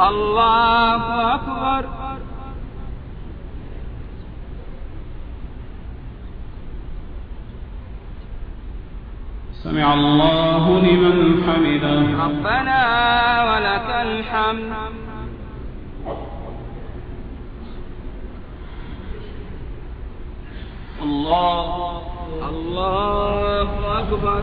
الله أكبر. سمع الله لمن حمده. ربنا ولك الحمد. الله الله أكبر.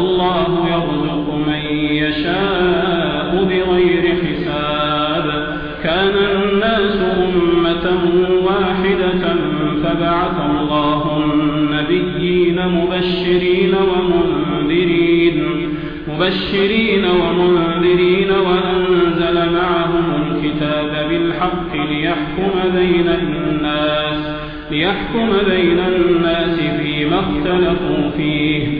والله يرزق من يشاء بغير حساب. كان الناس أمة واحدة فبعث الله النبيين مبشرين ومنذرين مبشرين ومنذرين وأنزل معهم الكتاب بالحق ليحكم بين الناس ليحكم بين الناس فيما اختلفوا فيه.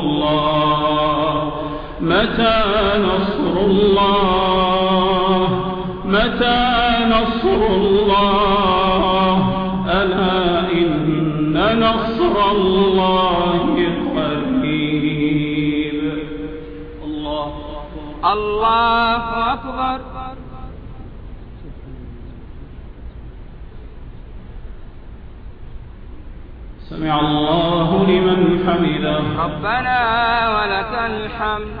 متى نصر الله؟ متى نصر الله؟ ألا إن نصر الله قريب. الله الله أكبر. سمع الله لمن حمده. ربنا ولك الحمد.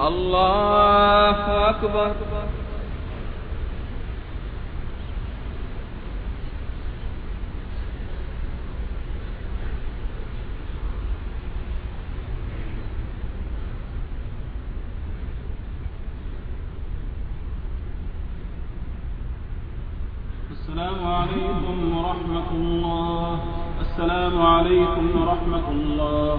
الله أكبر السلام عليكم ورحمة الله السلام عليكم ورحمة الله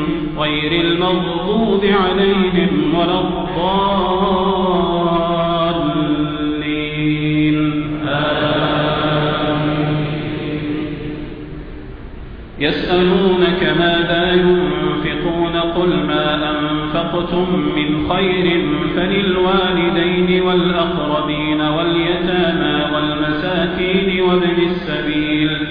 غير المغضوب عليهم ولا الضالين. يسألونك ماذا ينفقون؟ قل ما أنفقتم من خير فللوالدين والأقربين واليتامى والمساكين وابن السبيل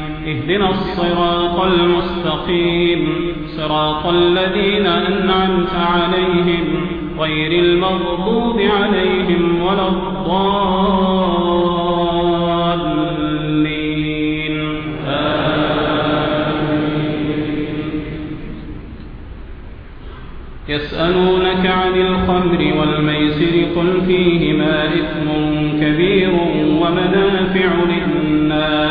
اهدنا الصراط المستقيم. صراط الذين أنعمت عليهم غير المغضوب عليهم ولا الضالين. يسألونك عن الخمر والميسر قل فيهما إثم كبير ومنافع للناس.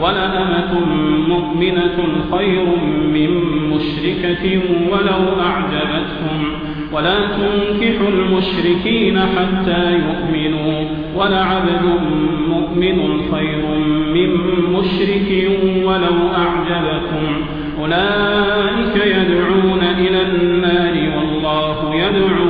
ولأمة مؤمنة خير من مشركة ولو أعجبتهم. ولا تنكحوا المشركين حتى يؤمنوا. ولعبد مؤمن خير من مشرك ولو أعجبكم. أولئك يدعون إلى النار والله يدعو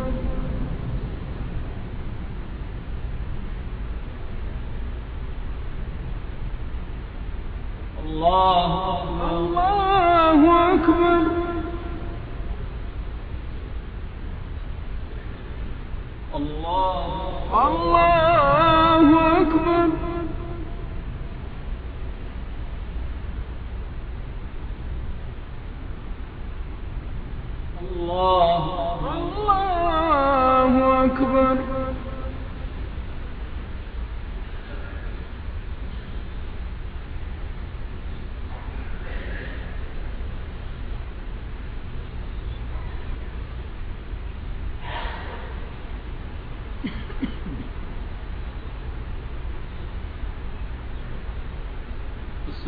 الله أكبر الله أكبر. الله الله أكبر الله الله أكبر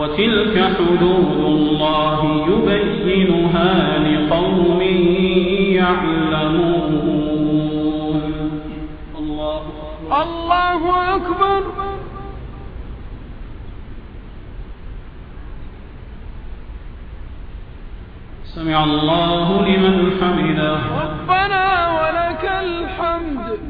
وتلك حدود الله يبينها لقوم يعلمون. الله الله أكبر. سمع الله لمن حمده. ربنا ولك الحمد.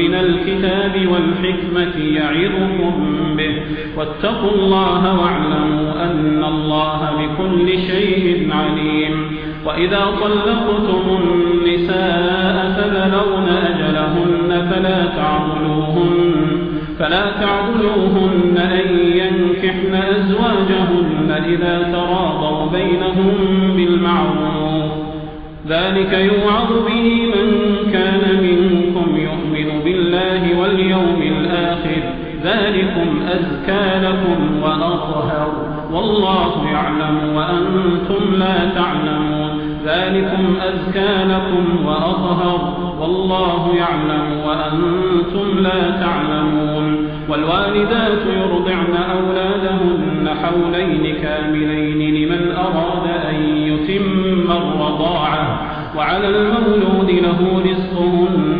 من الكتاب والحكمة يعظكم به. واتقوا الله واعلموا أن الله بكل شيء عليم. وإذا طلقتم النساء فبلغن أجلهن فلا تعضلوهن فلا تعضلوهن أن ينكحن أزواجهن إذا تراضوا بينهم بالمعروف. ذلك يوعظ به من كان منكم بالله واليوم الآخر. ذلكم أزكى لكم وأطهر والله يعلم وأنتم لا تعلمون. ذلكم أزكى لكم وأطهر والله يعلم وأنتم لا تعلمون. والوالدات يرضعن أولادهن حولين كاملين لمن أراد أن يتم الرضاعة. وعلى المولود له رزقهن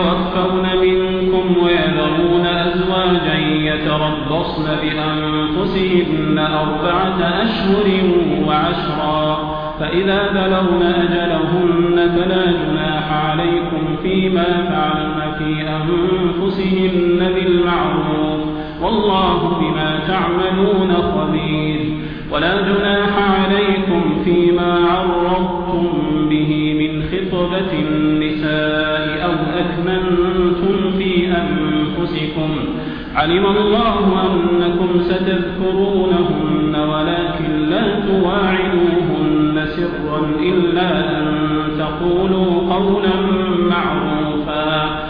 يتوفون منكم ويذرون أزواجا يتربصن بأنفسهن أربعة أشهر وعشرا. فإذا بلغن أجلهن فلا جناح عليكم فيما فعلن في أنفسهن بالمعروف. والله بما تعملون خبير. ولا جناح عليكم فيما عرضتم به خطبة النساء أو أكمنتم في أنفسكم. علم الله أنكم ستذكرونهن ولكن لا تواعدوهن سرا إلا أن تقولوا قولا معروفا.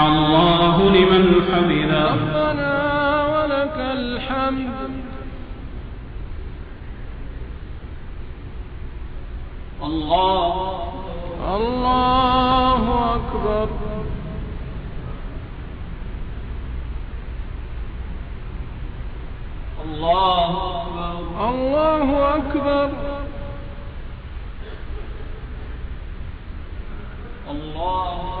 سمع الله لمن حمده. ربنا ولك الحمد. الله الله أكبر. الله أكبر. الله أكبر. الله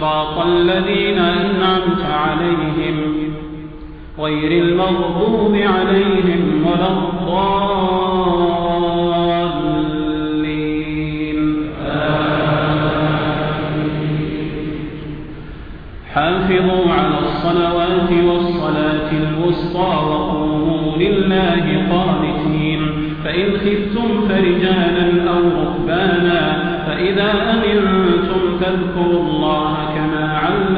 صراط الذين أنعمت عليهم غير المغضوب عليهم ولا الضالين. حافظوا على الصلوات والصلاة الوسطى وقوموا لله قانتين. فإن خفتم فرجالا أو ركبانا فإذا أمنتم فاذكروا الله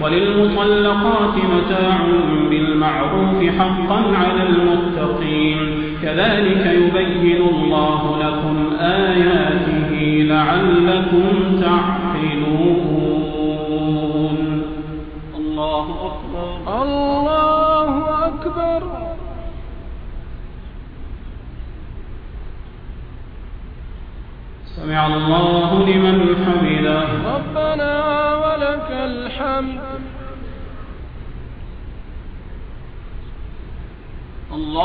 وللمطلقات متاع بالمعروف حقا على المتقين. كذلك يبين الله لكم آياته لعلكم تعقلون. الله أكبر. الله أكبر. سمع الله لمن حمده.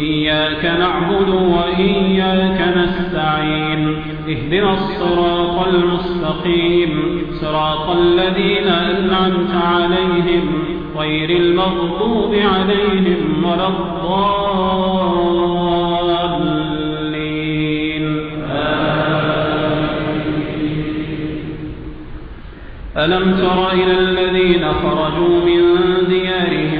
إياك نعبد وإياك نستعين اهدنا الصراط المستقيم صراط الذين أنعمت عليهم غير المغضوب عليهم ولا الضالين. ألم تر إلى الذين خرجوا من ديارهم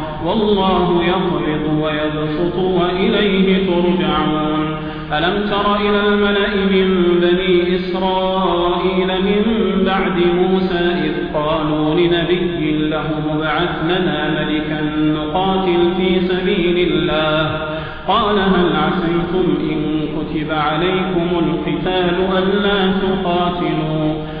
والله يقرض ويبسط وإليه ترجعون. ألم تر إلى الملأ من بني إسرائيل من بعد موسى إذ قالوا لنبي له ابعث لنا ملكا نقاتل في سبيل الله. قال هل عسيتم إن كتب عليكم القتال ألا تقاتلوا؟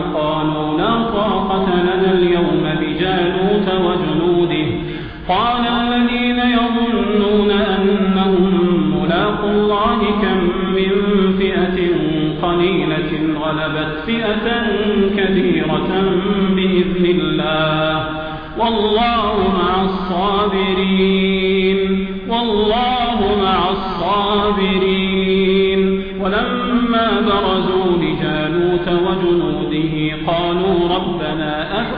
لا طاقة لنا اليوم بجالوت وجنوده. قال الذين يظنون أنهم ملاقوا الله كم من فئة قليلة غلبت فئة كثيرة بإذن الله. والله مع الصابرين. والله مع الصابرين.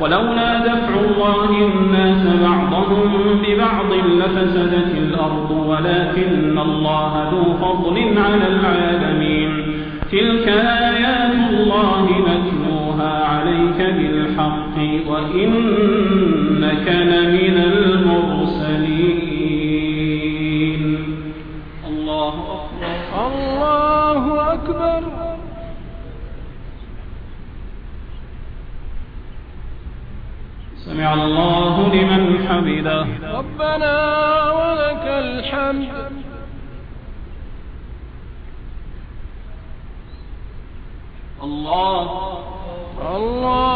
ولولا دفع الله الناس بعضهم ببعض لفسدت الأرض ولكن الله ذو فضل على العالمين. تلك آيات الله نتلوها عليك بالحق وإنك لمن المرسلين. الله أكبر. الله أكبر سمع الله لمن حمده. ربنا ولك الحمد. الله. الله.